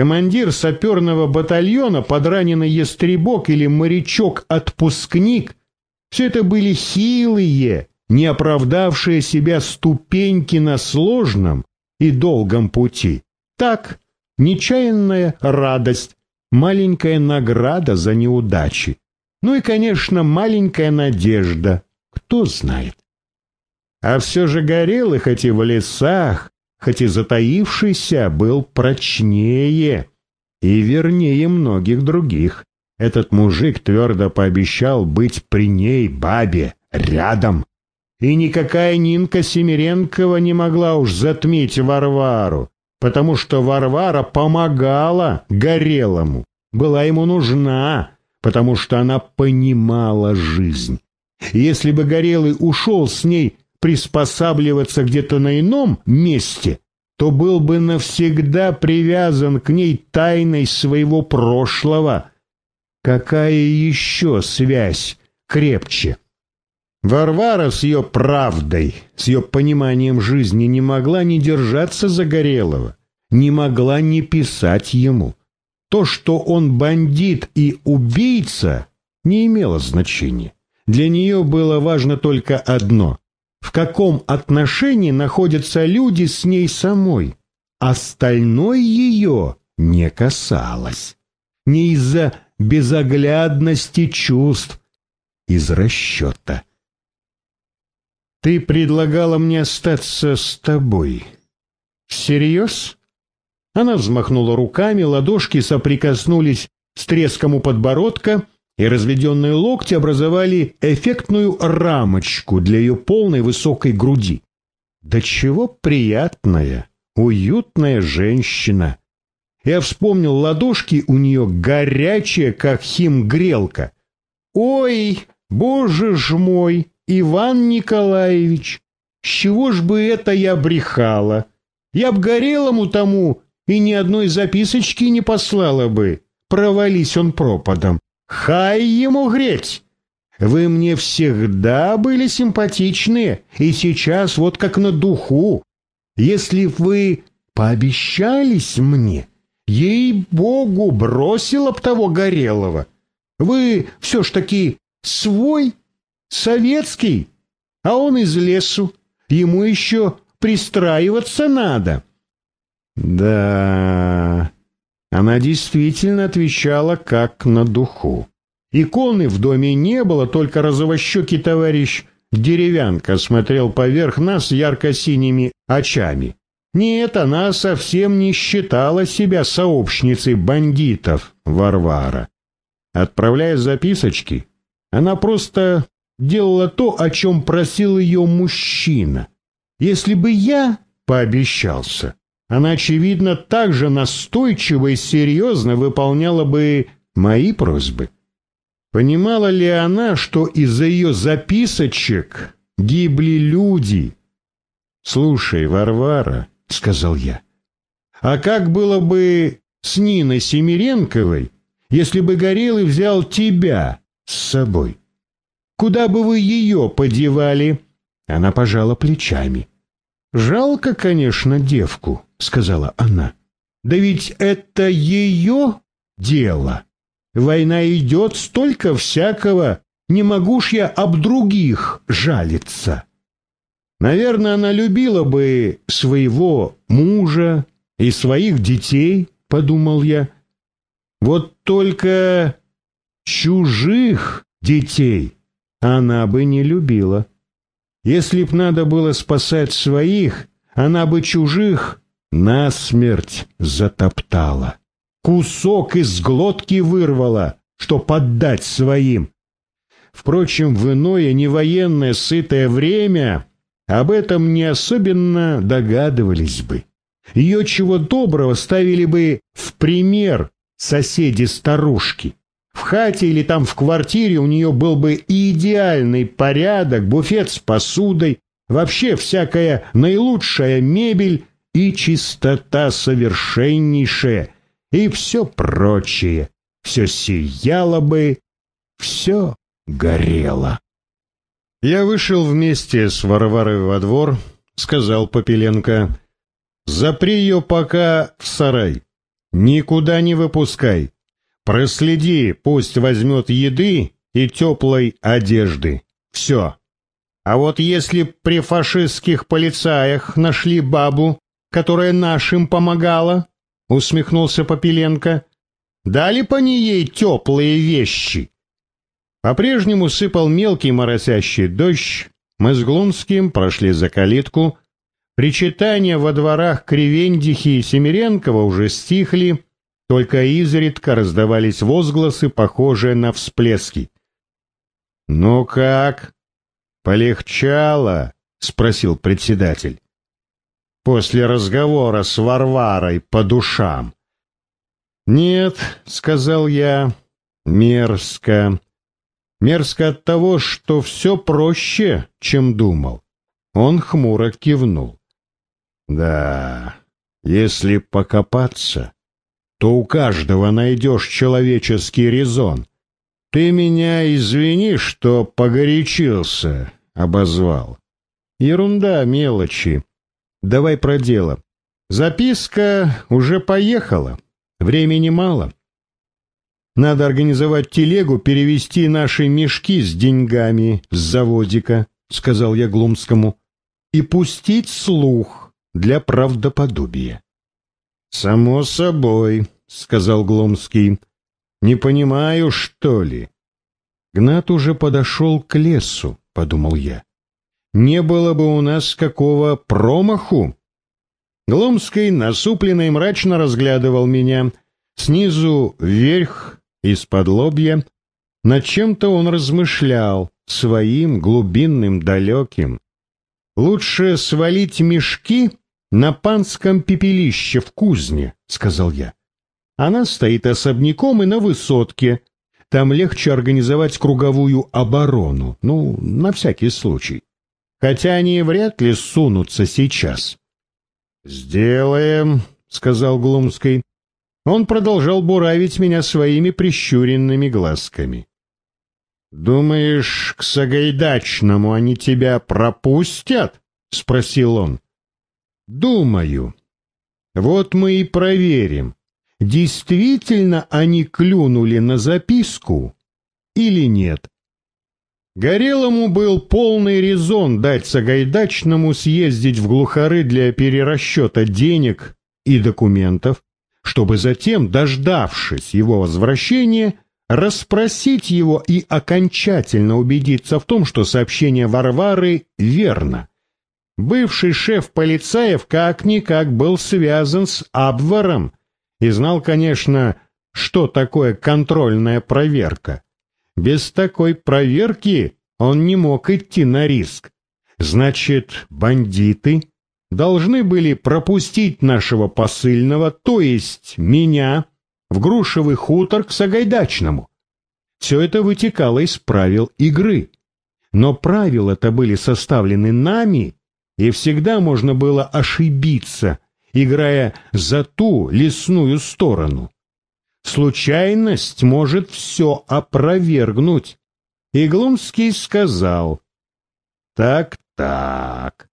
командир саперного батальона, подраненный ястребок или морячок-отпускник — все это были хилые, не оправдавшие себя ступеньки на сложном и долгом пути. Так, нечаянная радость, маленькая награда за неудачи. Ну и, конечно, маленькая надежда, кто знает. А все же горел, и хоть и в лесах, хоть и затаившийся, был прочнее и вернее многих других. Этот мужик твердо пообещал быть при ней, бабе, рядом. И никакая Нинка Семиренкова не могла уж затмить Варвару, потому что Варвара помогала Горелому, была ему нужна, потому что она понимала жизнь. Если бы Горелый ушел с ней приспосабливаться где-то на ином месте, то был бы навсегда привязан к ней тайной своего прошлого. Какая еще связь крепче? Варвара с ее правдой, с ее пониманием жизни не могла не держаться Загорелого, не могла не писать ему. То, что он бандит и убийца, не имело значения. Для нее было важно только одно в каком отношении находятся люди с ней самой. Остальное ее не касалось. Не из-за безоглядности чувств, из расчета. «Ты предлагала мне остаться с тобой. Всерьез?» Она взмахнула руками, ладошки соприкоснулись с треском у подбородка — и разведенные локти образовали эффектную рамочку для ее полной высокой груди. Да чего приятная, уютная женщина. Я вспомнил ладошки у нее горячие, как химгрелка. Ой, боже ж мой, Иван Николаевич, с чего ж бы это я брехала? Я б горелому тому и ни одной записочки не послала бы. Провались он пропадом. Хай ему греть! Вы мне всегда были симпатичны, и сейчас вот как на духу. Если вы пообещались мне, ей-богу, бросила б того Горелого. Вы все ж таки свой, советский, а он из лесу. Ему еще пристраиваться надо. Да, она действительно отвечала как на духу. Иконы в доме не было, только розовощекий товарищ Деревянка смотрел поверх нас ярко-синими очами. Нет, она совсем не считала себя сообщницей бандитов, Варвара. Отправляя записочки, она просто делала то, о чем просил ее мужчина. Если бы я пообещался, она, очевидно, так же настойчиво и серьезно выполняла бы мои просьбы. Понимала ли она, что из-за ее записочек гибли люди? «Слушай, Варвара», — сказал я, — «а как было бы с Ниной Семиренковой, если бы Горелый взял тебя с собой? Куда бы вы ее подевали?» Она пожала плечами. «Жалко, конечно, девку», — сказала она. «Да ведь это ее дело. Война идет, столько всякого. Не могу ж я об других жалиться». Наверное, она любила бы своего мужа и своих детей, подумал я. Вот только чужих детей она бы не любила. Если б надо было спасать своих, она бы чужих насмерть затоптала. Кусок из глотки вырвала, что поддать своим. Впрочем, в иное невоенное сытое время об этом не особенно догадывались бы. Ее чего доброго ставили бы в пример соседи-старушки. В хате или там в квартире у нее был бы идеальный порядок, буфет с посудой, вообще всякая наилучшая мебель и чистота совершеннейшая, и все прочее. Все сияло бы, все горело. Я вышел вместе с Варварой во двор, сказал Попеленко, «Запри ее пока в сарай. никуда не выпускай. Проследи, пусть возьмет еды и теплой одежды. Все. А вот если при фашистских полицаях нашли бабу, которая нашим помогала, усмехнулся Попеленко, дали по ней ей теплые вещи. По-прежнему сыпал мелкий моросящий дождь, мы с Глунским прошли за калитку, причитания во дворах Кривендихи и Семиренкова уже стихли, только изредка раздавались возгласы, похожие на всплески. «Ну как? Полегчало?» — спросил председатель. «После разговора с Варварой по душам». «Нет», — сказал я, — «мерзко. Мерзко от того, что все проще, чем думал. Он хмуро кивнул. Да, если покопаться, то у каждого найдешь человеческий резон. Ты меня извини, что погорячился, обозвал. Ерунда, мелочи. Давай про дело. Записка уже поехала. Времени мало. Надо организовать телегу, перевести наши мешки с деньгами с заводика, сказал я Глумскому, и пустить слух для правдоподобия. Само собой, сказал Глумский. Не понимаю, что ли? Гнат уже подошел к лесу, подумал я. Не было бы у нас какого промаху. Гломский насупленно и мрачно разглядывал меня. Снизу вверх из-под лобья, над чем-то он размышлял, своим глубинным далеким. «Лучше свалить мешки на панском пепелище в кузне», — сказал я. «Она стоит особняком и на высотке. Там легче организовать круговую оборону, ну, на всякий случай. Хотя они вряд ли сунутся сейчас». «Сделаем», — сказал Глумский. Он продолжал буравить меня своими прищуренными глазками. «Думаешь, к Сагайдачному они тебя пропустят?» — спросил он. «Думаю. Вот мы и проверим, действительно они клюнули на записку или нет». Горелому был полный резон дать Сагайдачному съездить в глухары для перерасчета денег и документов, чтобы затем, дождавшись его возвращения, расспросить его и окончательно убедиться в том, что сообщение Варвары верно. Бывший шеф полицаев как-никак был связан с Абваром и знал, конечно, что такое контрольная проверка. Без такой проверки он не мог идти на риск. Значит, бандиты должны были пропустить нашего посыльного, то есть меня, в Грушевый хутор к Сагайдачному. Все это вытекало из правил игры. Но правила-то были составлены нами, и всегда можно было ошибиться, играя за ту лесную сторону. Случайность может все опровергнуть. Иглунский сказал, «Так-так,